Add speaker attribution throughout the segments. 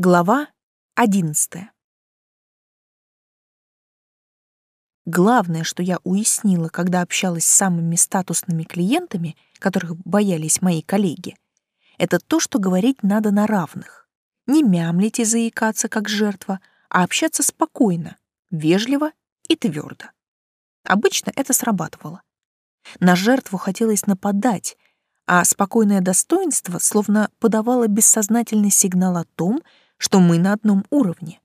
Speaker 1: Глава одиннадцатая. Главное, что я уяснила, когда общалась с самыми статусными клиентами, которых боялись мои коллеги, это то, что говорить надо на равных. Не мямлить и заикаться, как жертва, а общаться спокойно, вежливо и твердо. Обычно это срабатывало. На жертву хотелось нападать, а спокойное достоинство словно подавало бессознательный сигнал о том, что мы на одном уровне.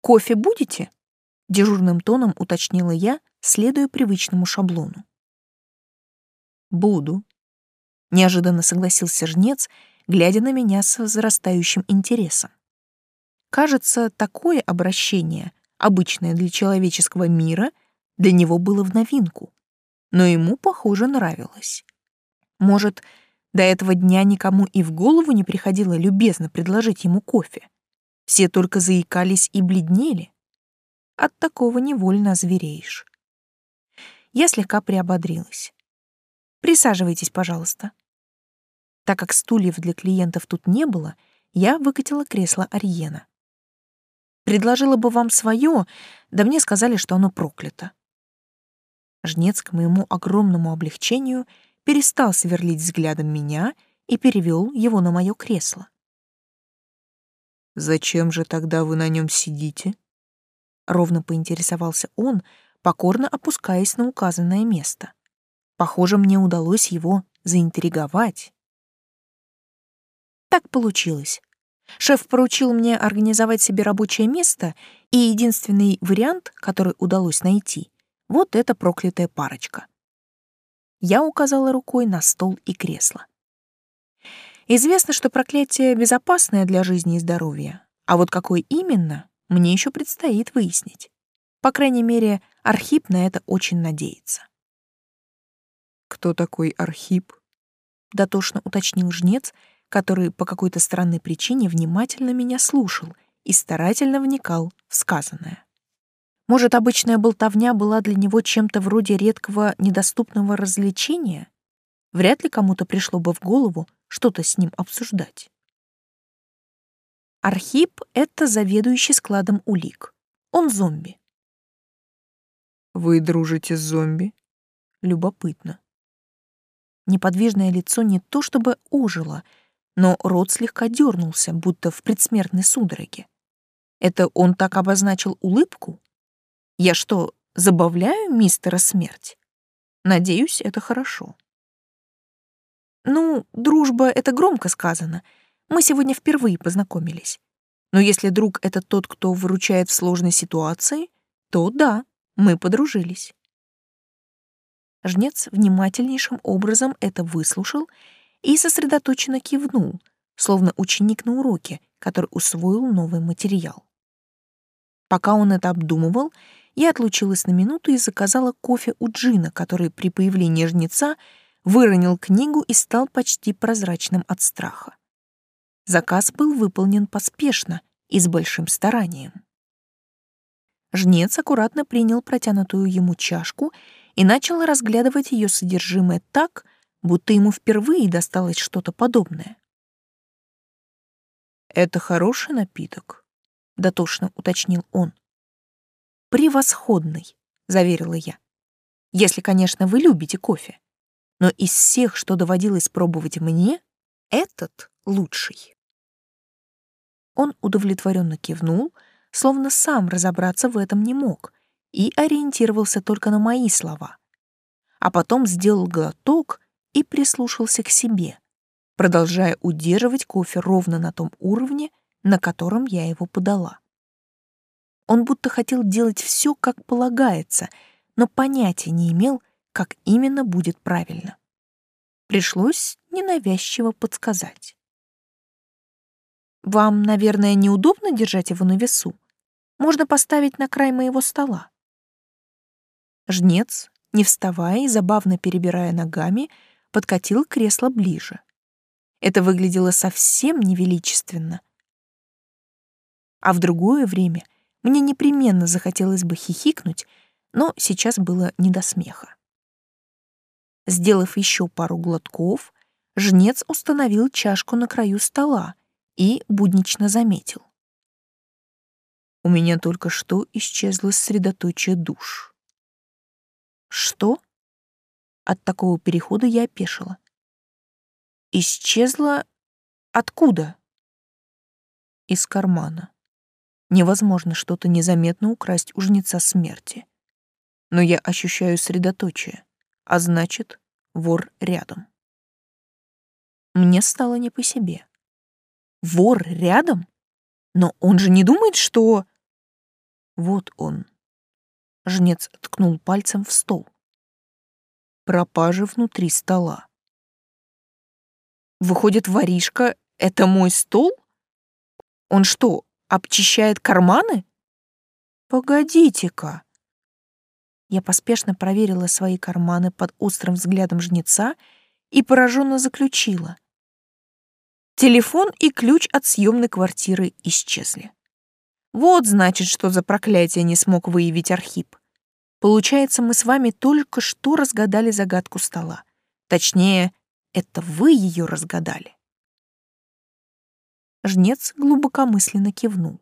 Speaker 1: «Кофе будете?» — дежурным тоном уточнила я, следуя привычному шаблону.
Speaker 2: «Буду», — неожиданно согласился жнец, глядя на меня с возрастающим интересом. Кажется, такое обращение, обычное для человеческого мира, для него было в новинку, но ему, похоже, нравилось. Может, до этого дня никому и в голову не приходило любезно предложить ему кофе. Все только заикались и бледнели. От такого невольно звереешь. Я слегка приободрилась. «Присаживайтесь, пожалуйста». Так как стульев для клиентов тут не было, я выкатила кресло Ариена. Предложила бы вам свое, да мне сказали, что оно проклято. Жнец, к моему огромному облегчению, — перестал сверлить взглядом меня и перевел его на мое кресло.
Speaker 3: «Зачем же тогда вы на нем сидите?»
Speaker 2: Ровно поинтересовался он, покорно опускаясь на указанное место. Похоже, мне удалось его заинтриговать. Так получилось. Шеф поручил мне организовать себе рабочее место, и единственный вариант, который удалось найти, вот эта проклятая парочка. Я указала рукой на стол и кресло. Известно, что проклятие безопасное для жизни и здоровья, а вот какое именно, мне еще предстоит выяснить. По крайней мере, Архип на это очень надеется.
Speaker 3: «Кто такой Архип?»
Speaker 2: — дотошно уточнил жнец, который по какой-то странной причине внимательно меня слушал и старательно вникал в сказанное. Может, обычная болтовня была для него чем-то вроде редкого недоступного развлечения? Вряд ли кому-то пришло бы в голову что-то с ним обсуждать. Архип — это заведующий складом улик. Он зомби.
Speaker 3: «Вы дружите с зомби?»
Speaker 2: Любопытно. Неподвижное лицо не то чтобы ожило, но рот слегка дернулся, будто в предсмертной судороге. Это он так обозначил улыбку? Я что, забавляю мистера Смерть? Надеюсь, это хорошо. Ну, дружба — это громко сказано. Мы сегодня впервые познакомились. Но если друг — это тот, кто выручает в сложной ситуации, то да, мы подружились. Жнец внимательнейшим образом это выслушал и сосредоточенно кивнул, словно ученик на уроке, который усвоил новый материал. Пока он это обдумывал, я отлучилась на минуту и заказала кофе у Джина, который при появлении жнеца выронил книгу и стал почти прозрачным от страха. Заказ был выполнен поспешно и с большим старанием. Жнец аккуратно принял протянутую ему чашку и начал разглядывать ее содержимое так, будто ему впервые досталось что-то подобное.
Speaker 3: «Это хороший напиток», — дотошно уточнил он
Speaker 2: превосходный, заверила я. Если, конечно, вы любите кофе. Но из всех, что доводилось пробовать мне, этот лучший. Он удовлетворенно кивнул, словно сам разобраться в этом не мог, и ориентировался только на мои слова. А потом сделал глоток и прислушался к себе, продолжая удерживать кофе ровно на том уровне, на котором я его подала. Он будто хотел делать все, как полагается, но понятия не имел, как именно будет правильно. Пришлось ненавязчиво подсказать. «Вам, наверное, неудобно держать его на весу? Можно поставить на край моего стола». Жнец, не вставая и забавно перебирая ногами, подкатил кресло ближе. Это выглядело совсем невеличественно. А в другое время мне непременно захотелось бы хихикнуть, но сейчас было не до смеха. Сделав еще пару глотков, жнец установил чашку на краю стола
Speaker 1: и буднично заметил. У меня только что исчезло средоточие душ. Что? От такого перехода я опешила. Исчезла откуда? Из кармана. Невозможно что-то незаметно украсть у жнеца смерти. Но я ощущаю средоточие, а значит, вор рядом. Мне стало не по себе. Вор рядом? Но он же не думает, что... Вот он. Жнец ткнул пальцем в стол. Пропажа внутри стола. Выходит, воришка — это мой стол? Он что, обчищает карманы? Погодите-ка. Я поспешно проверила свои карманы под острым взглядом жнеца и пораженно заключила. Телефон и ключ от съемной квартиры исчезли. Вот значит, что за проклятие не смог выявить Архип. Получается, мы с вами только что разгадали загадку стола. Точнее, это вы ее разгадали. Жнец глубокомысленно кивнул.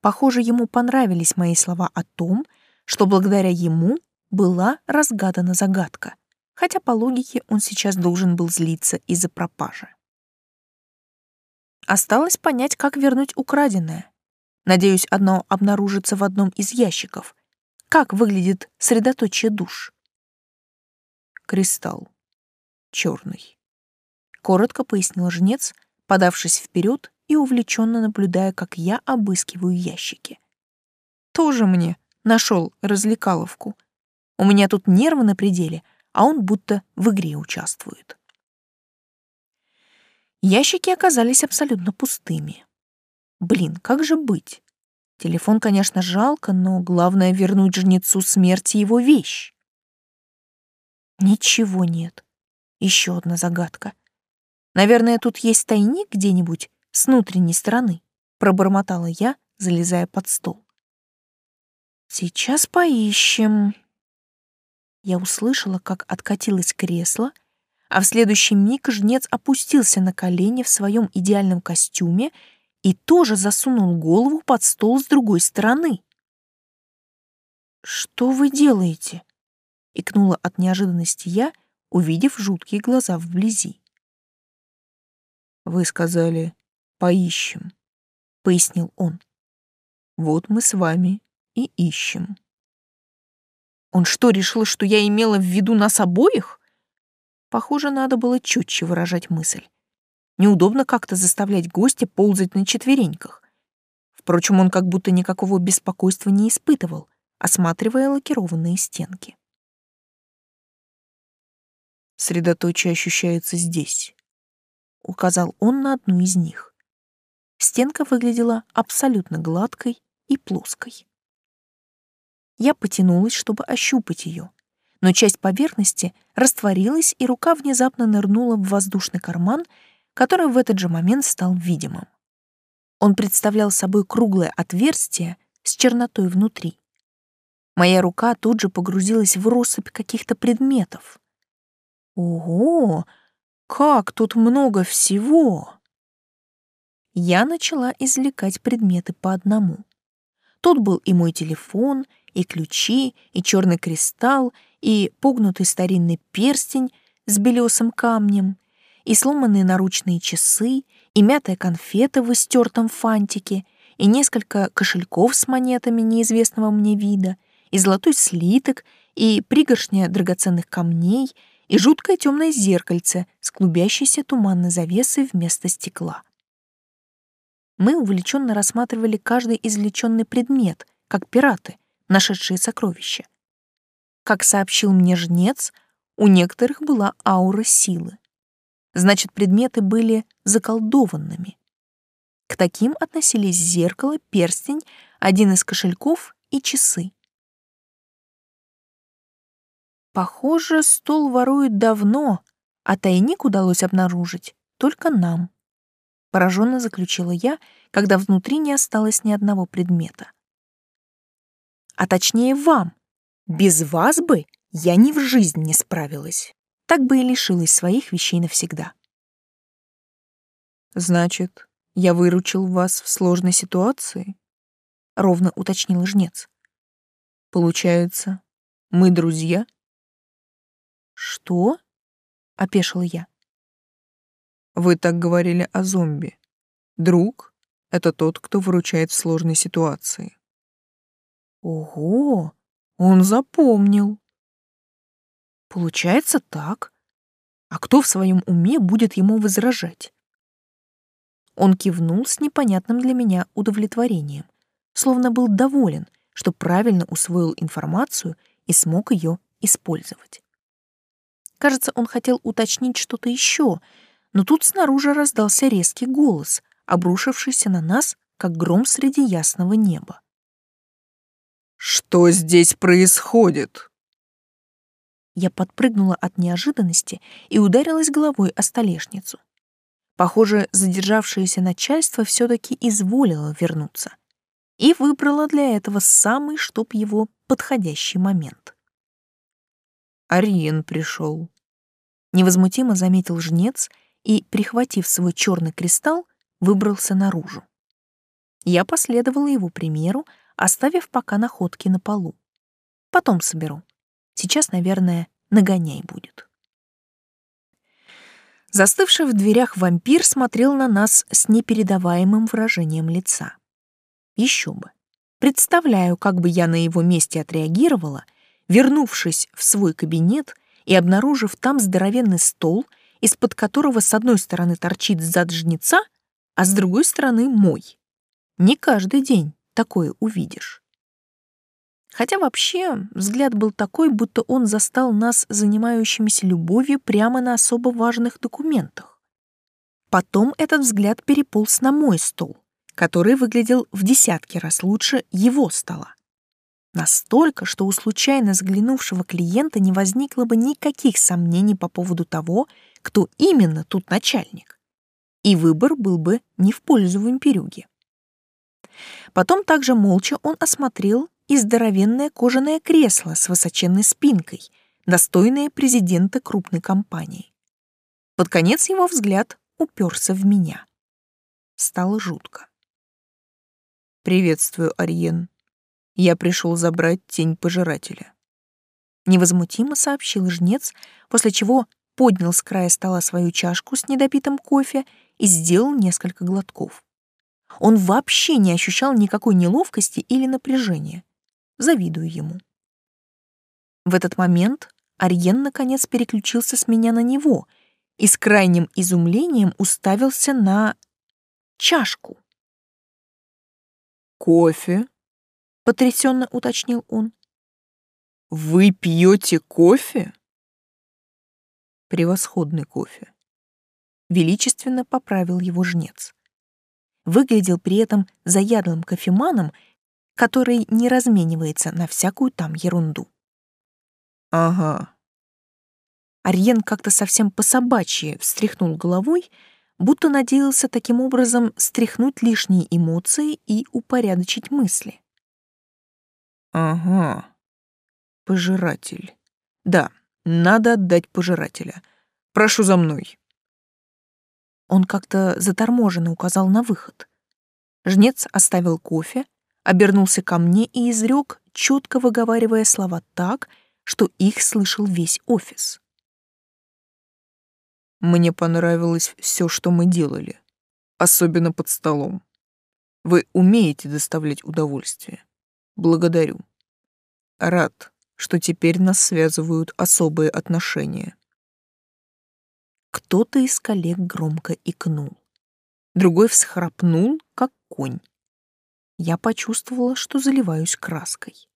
Speaker 1: Похоже, ему понравились мои слова о том, что благодаря ему была разгадана загадка, хотя по логике он сейчас должен был злиться из-за пропажи. Осталось понять, как вернуть украденное. Надеюсь, одно обнаружится в одном из ящиков. Как выглядит средоточие душ? Кристалл. Черный. Коротко пояснил жнец, подавшись вперед и увлеченно наблюдая, как я обыскиваю ящики. Тоже мне нашел развлекаловку. У меня тут нервы на пределе, а он будто в игре участвует. Ящики оказались абсолютно пустыми. Блин, как же быть? Телефон, конечно, жалко, но главное вернуть жнецу смерти его вещь. Ничего нет. Еще одна загадка. Наверное, тут есть тайник где-нибудь с внутренней стороны, пробормотала я, залезая под стол. Сейчас поищем. Я услышала, как откатилось кресло, а в следующий миг жнец опустился на колени в своем идеальном костюме и тоже засунул голову под стол с другой стороны. «Что вы делаете?» — икнула от неожиданности я, увидев жуткие глаза вблизи. «Вы сказали, поищем», — пояснил он. «Вот мы с вами и ищем». Он что, решил, что я имела в виду нас обоих? Похоже, надо было четче выражать мысль. Неудобно как-то заставлять гостя ползать на четвереньках. Впрочем, он как будто никакого беспокойства не испытывал, осматривая лакированные стенки. Средоточие ощущается здесь. Указал он на одну из них. Стенка выглядела абсолютно гладкой и плоской. Я потянулась, чтобы ощупать ее, но часть поверхности растворилась, и рука внезапно нырнула в воздушный карман который в этот же момент стал видимым. Он представлял собой круглое отверстие с чернотой внутри. Моя рука тут же погрузилась в россыпь каких-то предметов. Ого, как тут много всего! Я начала извлекать предметы по одному. Тут был и мой телефон, и ключи, и черный кристалл, и погнутый старинный перстень с белесым камнем, и сломанные наручные часы, и мятая конфета в истертом фантике, и несколько кошельков с монетами неизвестного мне вида, и золотой слиток, и пригоршня драгоценных камней, и жуткое темное зеркальце с клубящейся туманной завесой вместо стекла. Мы увлеченно рассматривали каждый извлеченный предмет, как пираты, нашедшие сокровища. Как сообщил мне жнец, у некоторых была аура силы. Значит, предметы были заколдованными. К таким относились зеркало, перстень, один из кошельков и часы. Похоже, стол воруют давно, а тайник удалось обнаружить только нам. Пораженно заключила я, когда внутри не осталось ни одного предмета. А точнее вам. Без вас бы я ни в жизнь не справилась так бы и лишилась своих вещей навсегда. Значит,
Speaker 2: я выручил вас в сложной ситуации? Ровно уточнил жнец. Получается, мы друзья?
Speaker 1: Что? Опешила я.
Speaker 2: Вы так говорили о зомби. Друг — это тот, кто выручает в сложной ситуации.
Speaker 1: Ого, он запомнил. Получается так. А кто в своем уме будет ему возражать? Он кивнул с непонятным для меня удовлетворением, словно был доволен, что правильно усвоил информацию и смог ее использовать. Кажется, он хотел уточнить что-то еще, но тут снаружи раздался резкий голос, обрушившийся на нас, как гром среди ясного неба.
Speaker 2: «Что здесь происходит?»
Speaker 1: Я подпрыгнула от неожиданности и ударилась головой о столешницу. Похоже, задержавшееся начальство все-таки изволило вернуться и выбрало для этого самый, чтоб его, подходящий момент.
Speaker 2: Ариен пришел.
Speaker 1: Невозмутимо заметил жнец и, прихватив свой черный кристалл, выбрался наружу. Я последовала его примеру, оставив пока находки на полу. Потом соберу. Сейчас, наверное, нагоняй будет. Застывший в дверях вампир смотрел на нас с непередаваемым выражением лица. Еще бы. Представляю, как бы я на его месте отреагировала, вернувшись в свой кабинет и обнаружив там здоровенный стол, из-под которого с одной стороны торчит зад жнеца, а с другой стороны мой. Не каждый день такое увидишь. Хотя вообще взгляд был такой, будто он застал нас занимающимися любовью прямо на особо важных документах. Потом этот взгляд переполз на мой стол, который выглядел в десятки раз лучше его стола. Настолько, что у случайно заглянувшего клиента не возникло бы никаких сомнений по поводу того, кто именно тут начальник. И выбор был бы не в пользу вампирюги. Потом также молча он осмотрел и здоровенное кожаное кресло с высоченной спинкой, достойное президента крупной компании. Под конец его взгляд уперся в меня. Стало жутко.
Speaker 2: «Приветствую, Ариен. Я пришел забрать тень пожирателя».
Speaker 1: Невозмутимо сообщил жнец, после чего поднял с края стола свою чашку с недопитым кофе и сделал несколько глотков. Он вообще не ощущал никакой неловкости или напряжения завидую ему. В этот момент Ариен наконец переключился с меня на него и с крайним изумлением уставился на чашку.
Speaker 2: «Кофе?»
Speaker 1: — потрясенно уточнил он.
Speaker 2: «Вы пьете кофе?» «Превосходный кофе», — величественно поправил его жнец.
Speaker 1: Выглядел при этом заядлым кофеманом который не разменивается на всякую там ерунду.
Speaker 2: Ага.
Speaker 1: Арьен как-то совсем по-собачьи встряхнул головой, будто надеялся таким образом стряхнуть лишние эмоции и упорядочить мысли.
Speaker 2: Ага. Пожиратель. Да, надо отдать пожирателя. Прошу за мной.
Speaker 1: Он как-то заторможенно указал на выход. Жнец оставил кофе, обернулся ко мне и изрек, четко выговаривая слова так, что их слышал весь офис.
Speaker 2: Мне понравилось все, что мы делали, особенно под столом. Вы умеете доставлять удовольствие. Благодарю. Рад, что теперь нас связывают особые отношения.
Speaker 1: Кто-то из коллег громко икнул. Другой всхрапнул, как конь я почувствовала, что заливаюсь краской.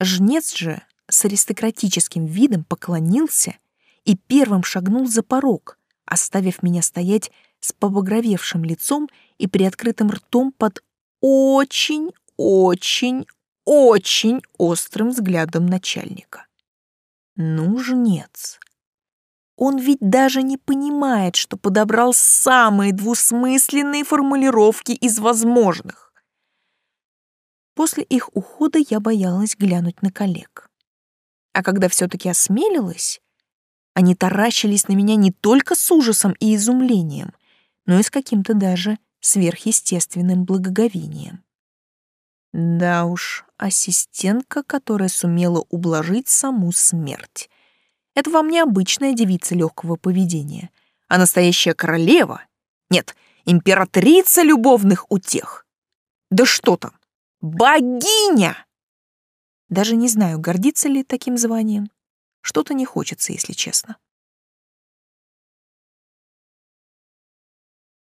Speaker 1: Жнец же с аристократическим видом поклонился и первым шагнул за порог, оставив меня стоять с побагровевшим лицом и приоткрытым ртом под очень-очень-очень острым взглядом начальника. Ну, жнец. Он ведь даже не понимает, что подобрал самые двусмысленные формулировки из возможных. После их ухода я боялась глянуть на коллег. А когда все-таки осмелилась, они таращились на меня не только с ужасом и изумлением, но и с каким-то даже сверхъестественным благоговением. Да уж, ассистентка, которая сумела ублажить саму смерть. Это вам не обычная девица легкого поведения, а настоящая королева. Нет, императрица любовных утех. Да что там, богиня! Даже не знаю, гордиться ли таким званием. Что-то не хочется, если честно.